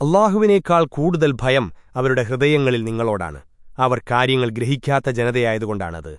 അള്ളാഹുവിനേക്കാൾ കൂടുതൽ ഭയം അവരുടെ ഹൃദയങ്ങളിൽ നിങ്ങളോടാണ്. അവർ കാര്യങ്ങൾ ഗ്രഹിക്കാത്ത ജനതയായതുകൊണ്ടാണത്.